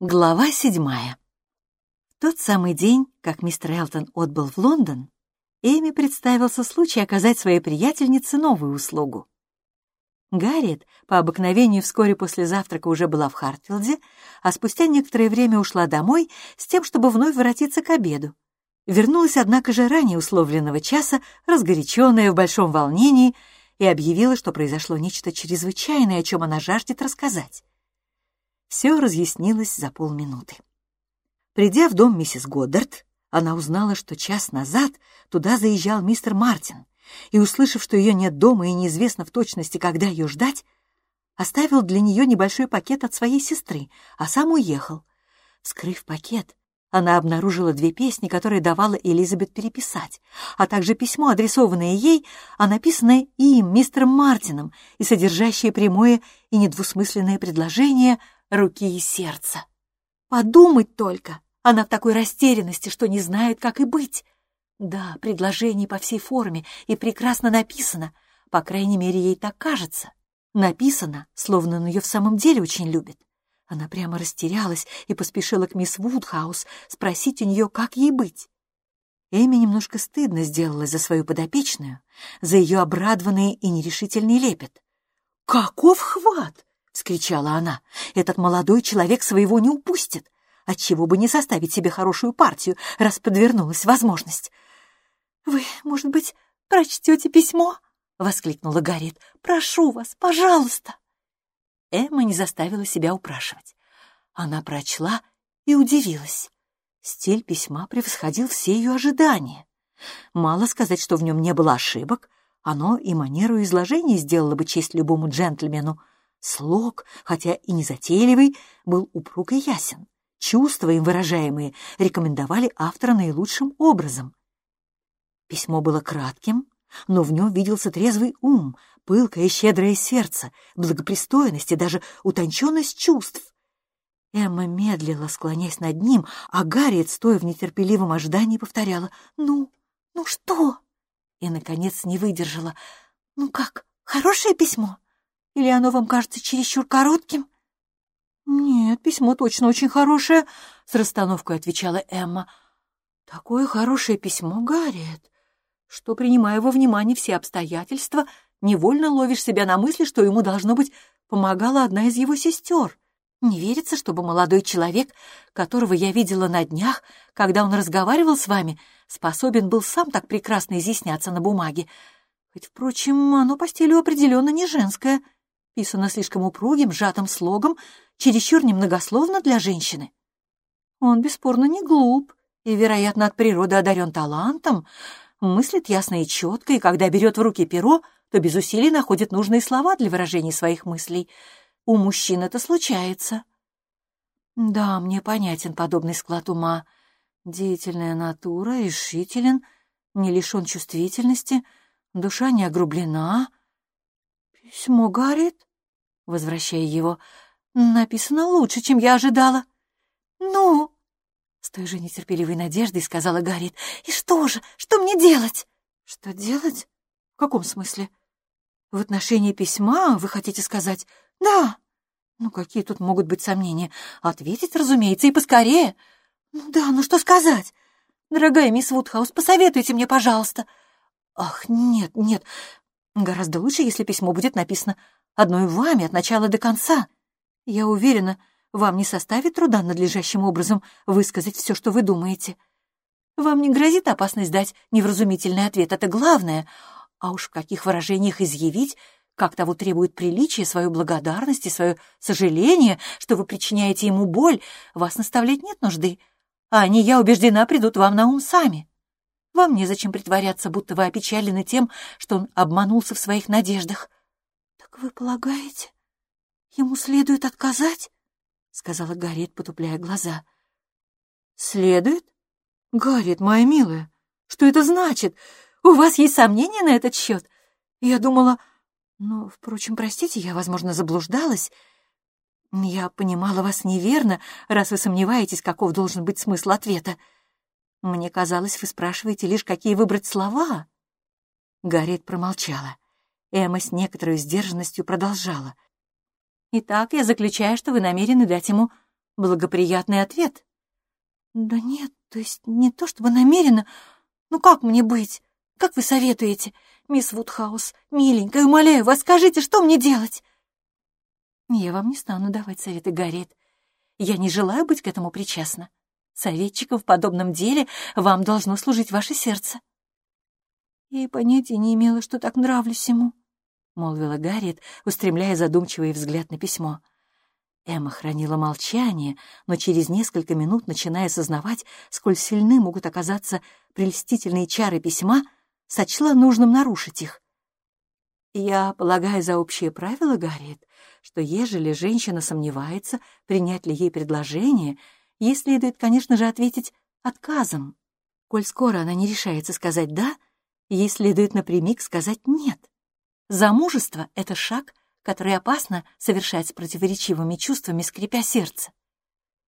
Глава седьмая. В тот самый день, как мистер Элтон отбыл в Лондон, Эми представился случай оказать своей приятельнице новую услугу. Гарриет по обыкновению вскоре после завтрака уже была в Хартфилде, а спустя некоторое время ушла домой с тем, чтобы вновь воротиться к обеду. Вернулась, однако же, ранее условленного часа, разгоряченная в большом волнении, и объявила, что произошло нечто чрезвычайное, о чем она жаждет рассказать. Все разъяснилось за полминуты. Придя в дом миссис Годдард, она узнала, что час назад туда заезжал мистер Мартин, и, услышав, что ее нет дома и неизвестно в точности, когда ее ждать, оставил для нее небольшой пакет от своей сестры, а сам уехал. Вскрыв пакет, она обнаружила две песни, которые давала Элизабет переписать, а также письмо, адресованное ей, а написанное им, мистером Мартином, и содержащее прямое и недвусмысленное предложение — руки и сердца. Подумать только, она в такой растерянности, что не знает, как и быть. Да, предложение по всей форме и прекрасно написано, по крайней мере, ей так кажется. Написано, словно он ее в самом деле очень любит. Она прямо растерялась и поспешила к мисс Вудхаус спросить у нее, как ей быть. Эми немножко стыдно сделалась за свою подопечную, за ее обрадованный и нерешительный лепет. «Каков хват! — скричала она. «Этот молодой человек своего не упустит. Отчего бы не составить себе хорошую партию, раз подвернулась возможность?» «Вы, может быть, прочтете письмо?» — воскликнула Гарриет. «Прошу вас, пожалуйста!» Эмма не заставила себя упрашивать. Она прочла и удивилась. Стиль письма превосходил все ее ожидания. Мало сказать, что в нем не было ошибок, оно и манеру изложения сделало бы честь любому джентльмену — Слог, хотя и незатейливый, был упруг и ясен. Чувства им выражаемые рекомендовали автора наилучшим образом. Письмо было кратким, но в нем виделся трезвый ум, пылкое и щедрое сердце, благопристойность и даже утонченность чувств. Эмма медлила, склоняясь над ним, а Гарриет, стоя в нетерпеливом ожидании, повторяла «Ну, ну что?» И, наконец, не выдержала «Ну как, хорошее письмо?» Или оно вам кажется чересчур коротким?» «Нет, письмо точно очень хорошее», — с расстановкой отвечала Эмма. «Такое хорошее письмо, Гарриет, что, принимая во внимание все обстоятельства, невольно ловишь себя на мысли, что ему, должно быть, помогала одна из его сестер. Не верится, чтобы молодой человек, которого я видела на днях, когда он разговаривал с вами, способен был сам так прекрасно изъясняться на бумаге. Хоть, впрочем, оно по стилю определенно не женское» писано слишком упругим, сжатым слогом, чересчур немногословно для женщины. Он бесспорно не глуп и, вероятно, от природы одарен талантом, мыслит ясно и четко, и когда берет в руки перо, то без усилий находит нужные слова для выражения своих мыслей. У мужчин это случается. Да, мне понятен подобный склад ума. Деятельная натура, решителен, не лишен чувствительности, душа не огрублена. Письмо горит? возвращая его. «Написано лучше, чем я ожидала». «Ну?» — с той же нетерпеливой надеждой сказала Гарриет. «И что же? Что мне делать?» «Что делать? В каком смысле? В отношении письма, вы хотите сказать?» «Да». «Ну, какие тут могут быть сомнения? Ответить, разумеется, и поскорее». «Ну да, ну что сказать? Дорогая мисс Вудхаус, посоветуйте мне, пожалуйста». «Ах, нет, нет, гораздо лучше, если письмо будет написано одной вами от начала до конца. Я уверена, вам не составит труда надлежащим образом высказать все, что вы думаете. Вам не грозит опасность дать невразумительный ответ, это главное, а уж в каких выражениях изъявить, как того требует приличие, свою благодарность и свое сожаление, что вы причиняете ему боль, вас наставлять нет нужды, а они, я убеждена, придут вам на ум сами. Вам незачем притворяться, будто вы опечалены тем, что он обманулся в своих надеждах. «Вы полагаете, ему следует отказать?» — сказала Гарриет, потупляя глаза. «Следует? Гарриет, моя милая, что это значит? У вас есть сомнения на этот счет? Я думала... Ну, впрочем, простите, я, возможно, заблуждалась. Я понимала вас неверно, раз вы сомневаетесь, каков должен быть смысл ответа. Мне казалось, вы спрашиваете лишь, какие выбрать слова». Гарриет промолчала. Эмма с некоторой сдержанностью продолжала. «Итак, я заключаю, что вы намерены дать ему благоприятный ответ. Да нет, то есть не то чтобы намеренно. Ну как мне быть? Как вы советуете, мисс Вудхаус? Миленькая, умоляю вас, скажите, что мне делать? Я вам не стану давать советы, Гарриет. Я не желаю быть к этому причастна. Советчиком в подобном деле вам должно служить ваше сердце. Я и понятия не имела, что так нравлюсь ему, — молвила Гарриет, устремляя задумчивый взгляд на письмо. Эмма хранила молчание, но через несколько минут, начиная осознавать, сколь сильны могут оказаться прельстительные чары письма, сочла нужным нарушить их. Я полагаю за общее правило, Гарриет, что ежели женщина сомневается, принять ли ей предложение, ей следует, конечно же, ответить отказом. Коль скоро она не решается сказать «да», ей следует напрямик сказать «нет». Замужество — это шаг, который опасно совершать с противоречивыми чувствами, скрипя сердце.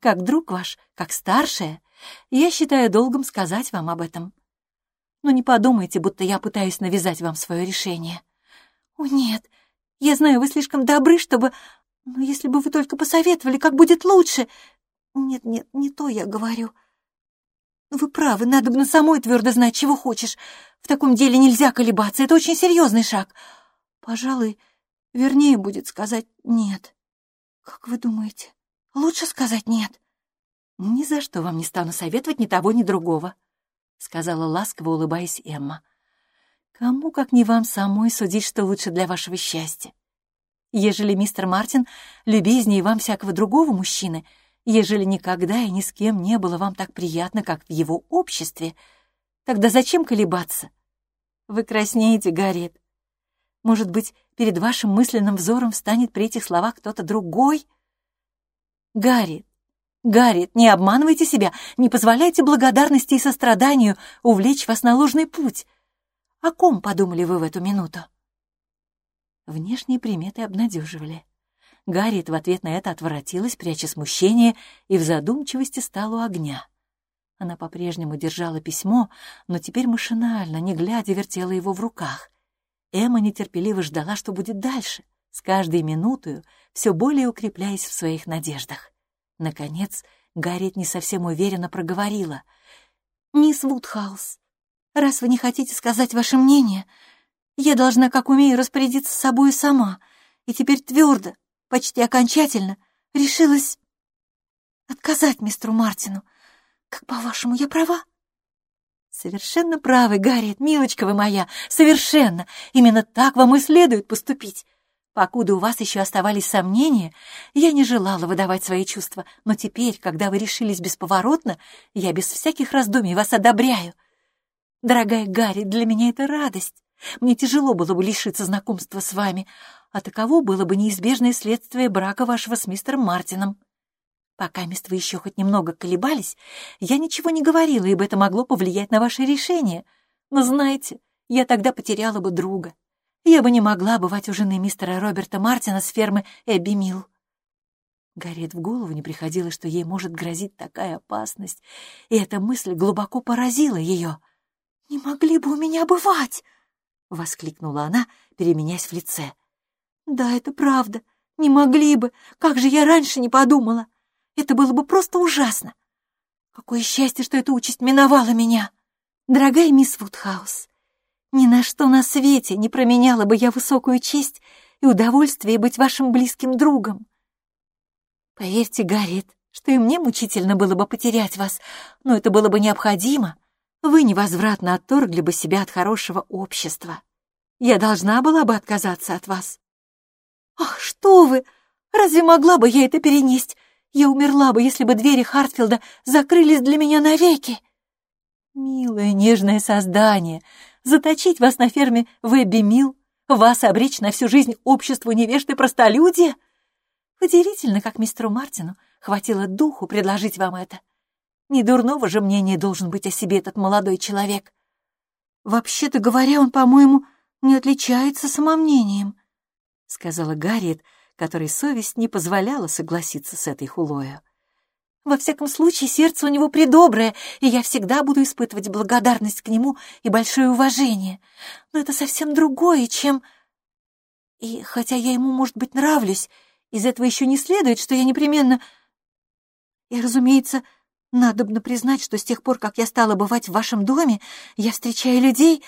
Как друг ваш, как старшая, я считаю долгом сказать вам об этом. Но не подумайте, будто я пытаюсь навязать вам свое решение. О, нет, я знаю, вы слишком добры, чтобы... Но если бы вы только посоветовали, как будет лучше... Нет, нет, не то я говорю. Вы правы, надо бы на самой твердо знать, чего хочешь. В таком деле нельзя колебаться, это очень серьезный шаг. Пожалуй, вернее будет сказать «нет». Как вы думаете, лучше сказать «нет»? Ни за что вам не стану советовать ни того, ни другого. — сказала ласково, улыбаясь Эмма. «Кому, как не вам самой, судить, что лучше для вашего счастья? Ежели мистер Мартин любезнее вам всякого другого мужчины, ежели никогда и ни с кем не было вам так приятно, как в его обществе, тогда зачем колебаться? Вы краснеете, Гарриет. Может быть, перед вашим мысленным взором встанет при этих словах кто-то другой? Гарриет, Гарри, не обманывайте себя, не позволяйте благодарности и состраданию увлечь вас на ложный путь. О ком подумали вы в эту минуту? Внешние приметы обнадеживали. Гарриет в ответ на это отворотилась, пряча смущение, и в задумчивости стала у огня. Она по-прежнему держала письмо, но теперь машинально, не глядя, вертела его в руках. Эмма нетерпеливо ждала, что будет дальше, с каждой минутою все более укрепляясь в своих надеждах. Наконец, Гарриет не совсем уверенно проговорила. «Мисс Вудхаус, раз вы не хотите сказать ваше мнение, я должна, как умею, распорядиться собой сама, и теперь твердо, почти окончательно, решилась отказать мистеру Мартину. Как, по-вашему, я права?» «Совершенно правы, Гарриет, милочка вы моя, совершенно. Именно так вам и следует поступить. Покуда у вас еще оставались сомнения, я не желала выдавать свои чувства, но теперь, когда вы решились бесповоротно, я без всяких раздумий вас одобряю. Дорогая Гарри, для меня это радость. Мне тяжело было бы лишиться знакомства с вами, а таково было бы неизбежное следствие брака вашего с мистером Мартином. Пока мест вы еще хоть немного колебались, я ничего не говорила, ибо это могло повлиять на ваше решение. Но знаете, я тогда потеряла бы друга. Я бы не могла бывать у жены мистера Роберта Мартина с фермы Эбби Милл. Гарриет в голову не приходило, что ей может грозить такая опасность, и эта мысль глубоко поразила ее. «Не могли бы у меня бывать!» — воскликнула она, переменясь в лице. «Да, это правда. Не могли бы. Как же я раньше не подумала! Это было бы просто ужасно! Какое счастье, что эта участь миновала меня! Дорогая мисс Вудхаус, ни на что на свете не променяла бы я высокую честь и удовольствие быть вашим близким другом. Поверьте, Гарриет, что и мне мучительно было бы потерять вас, но это было бы необходимо. Вы невозвратно отторгли бы себя от хорошего общества. Я должна была бы отказаться от вас. Ах, что вы! Разве могла бы я это перенести? Я умерла бы, если бы двери Хартфилда закрылись для меня навеки. Милое, нежное создание, заточить вас на ферме в Эбби Милл, вас обречь на всю жизнь обществу невежды простолюдия? Удивительно, как мистеру Мартину хватило духу предложить вам это. Недурного же мнения должен быть о себе этот молодой человек. Вообще-то говоря, он, по-моему, не отличается самомнением, — сказала Гарриет, которой совесть не позволяла согласиться с этой хулою. Во всяком случае, сердце у него придоброе, и я всегда буду испытывать благодарность к нему и большое уважение. Но это совсем другое, чем... И хотя я ему, может быть, нравлюсь, из этого еще не следует, что я непременно... И, разумеется, надобно признать, что с тех пор, как я стала бывать в вашем доме, я встречаю людей,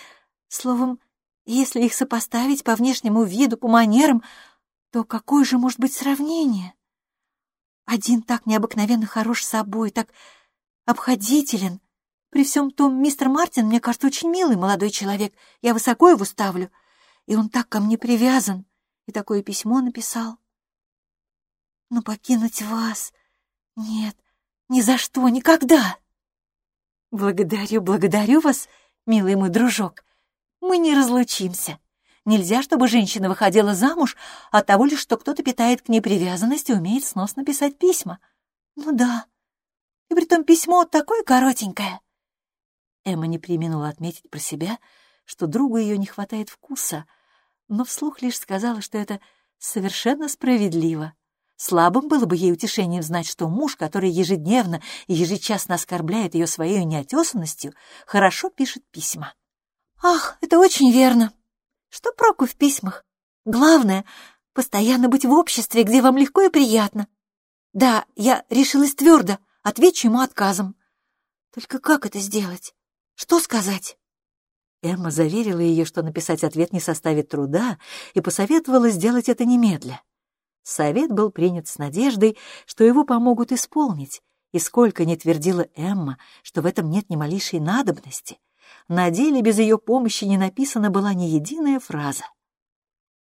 словом, если их сопоставить по внешнему виду, по манерам, то какое же может быть сравнение? Один так необыкновенно хорош собой, так обходителен. При всем том, мистер Мартин, мне кажется, очень милый молодой человек. Я высоко его ставлю. И он так ко мне привязан. И такое письмо написал. Но покинуть вас... Нет, ни за что, никогда. Благодарю, благодарю вас, милый мой дружок. Мы не разлучимся. Нельзя, чтобы женщина выходила замуж от того лишь, что кто-то питает к ней привязанность и умеет сносно писать письма. Ну да. И притом письмо такое коротенькое. Эмма не применула отметить про себя, что другу ее не хватает вкуса, но вслух лишь сказала, что это совершенно справедливо. Слабым было бы ей утешением знать, что муж, который ежедневно и ежечасно оскорбляет ее своей неотесанностью, хорошо пишет письма. «Ах, это очень верно. Что проку в письмах? Главное — постоянно быть в обществе, где вам легко и приятно. Да, я решилась твердо, отвечу ему отказом. Только как это сделать? Что сказать?» Эмма заверила ее, что написать ответ не составит труда, и посоветовала сделать это немедля. Совет был принят с надеждой, что его помогут исполнить, и сколько не твердила Эмма, что в этом нет ни малейшей надобности, на деле без ее помощи не написана была ни единая фраза.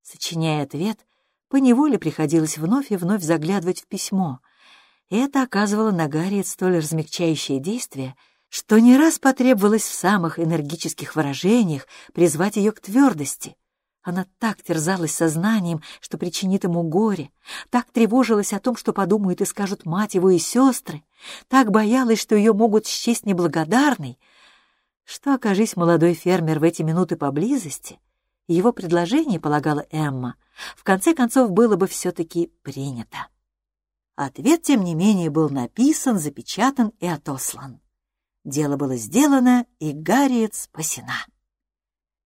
Сочиняя ответ, поневоле приходилось вновь и вновь заглядывать в письмо, и это оказывало на Гарриет столь размягчающее действие, что не раз потребовалось в самых энергических выражениях призвать ее к твердости. Она так терзалась сознанием, что причинит ему горе, так тревожилась о том, что подумают и скажут мать его и сестры, так боялась, что ее могут счесть неблагодарной, что, окажись молодой фермер в эти минуты поблизости, его предложение, полагала Эмма, в конце концов было бы все-таки принято. Ответ, тем не менее, был написан, запечатан и отослан. Дело было сделано, и Гарриет спасена.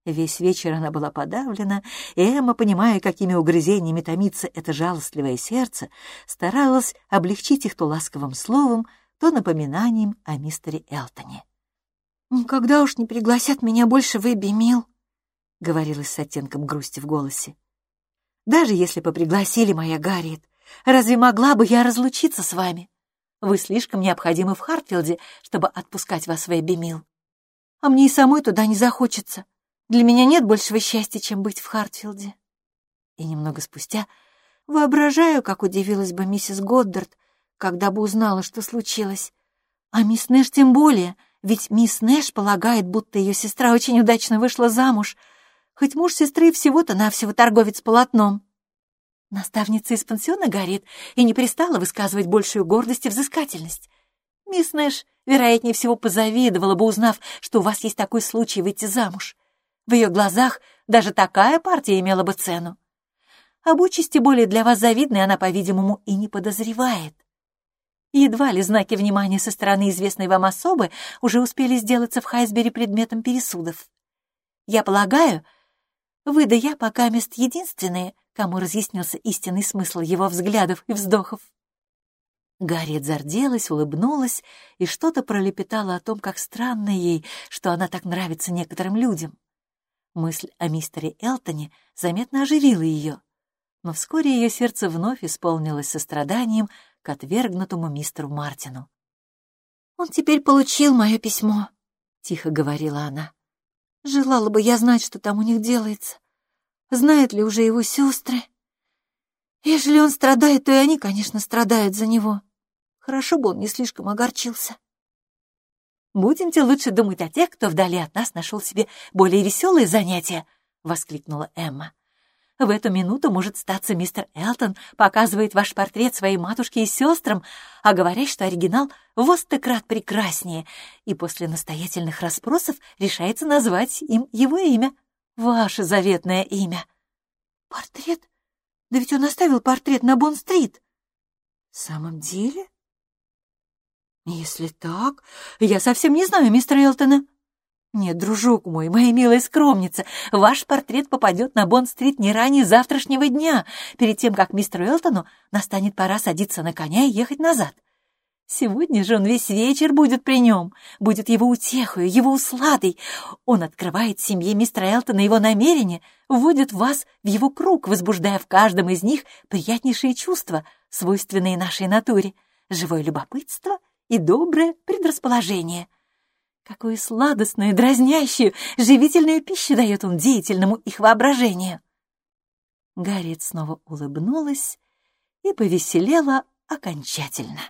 Весь вечер она была подавлена, и Эмма, понимая, какими угрызениями томится это жалостливое сердце, старалась облегчить их то ласковым словом, то напоминанием о мистере Элтоне. «Никогда уж не пригласят меня больше в Эбби Милл», — говорилось с оттенком грусти в голосе. «Даже если бы пригласили моя Гарриет, разве могла бы я разлучиться с вами? Вы слишком необходимы в Хартфилде, чтобы отпускать вас в Эбби. А мне и самой туда не захочется. Для меня нет большего счастья, чем быть в Хартфилде». И немного спустя воображаю, как удивилась бы миссис Годдард, когда бы узнала, что случилось. А мисс Нэш тем более — ведь мисс Нэш полагает, будто ее сестра очень удачно вышла замуж, хоть муж сестры всего-то навсего торговец полотном. Наставница из пансиона горит и не пристала высказывать большую гордость и взыскательность. Мисс Нэш, вероятнее всего, позавидовала бы, узнав, что у вас есть такой случай выйти замуж. В ее глазах даже такая партия имела бы цену. Об участи более для вас завидной она, по-видимому, и не подозревает. Едва ли знаки внимания со стороны известной вам особы уже успели сделаться в Хайсбери предметом пересудов. Я полагаю, вы да я пока мест единственные, кому разъяснился истинный смысл его взглядов и вздохов. Гарриет зарделась, улыбнулась и что-то пролепетала о том, как странно ей, что она так нравится некоторым людям. Мысль о мистере Элтоне заметно оживила ее, но вскоре ее сердце вновь исполнилось состраданием к отвергнутому мистеру Мартину. «Он теперь получил мое письмо», — тихо говорила она. «Желала бы я знать, что там у них делается. Знают ли уже его сестры? Если он страдает, то и они, конечно, страдают за него. Хорошо бы он не слишком огорчился». «Будемте лучше думать о тех, кто вдали от нас нашел себе более веселые занятия», — воскликнула Эмма. В эту минуту, может статься, мистер Элтон показывает ваш портрет своей матушке и сестрам, а говорит, что оригинал в стократ прекраснее, и после настоятельных расспросов решается назвать им его имя, ваше заветное имя. Портрет? Да ведь он оставил портрет на Бонн-стрит. В самом деле? Если так, я совсем не знаю мистера Элтона. «Нет, дружок мой, моя милая скромница, ваш портрет попадет на Бонд-стрит не ранее завтрашнего дня, перед тем, как мистеру Элтону настанет пора садиться на коня и ехать назад. Сегодня же он весь вечер будет при нем, будет его утехой, его усладой. Он открывает семье мистера Элтона его намерения, вводит вас в его круг, возбуждая в каждом из них приятнейшие чувства, свойственные нашей натуре, живое любопытство и доброе предрасположение. Какую сладостную, дразнящую, живительную пищу дает он деятельному их воображению. Гарриет снова улыбнулась и повеселела окончательно.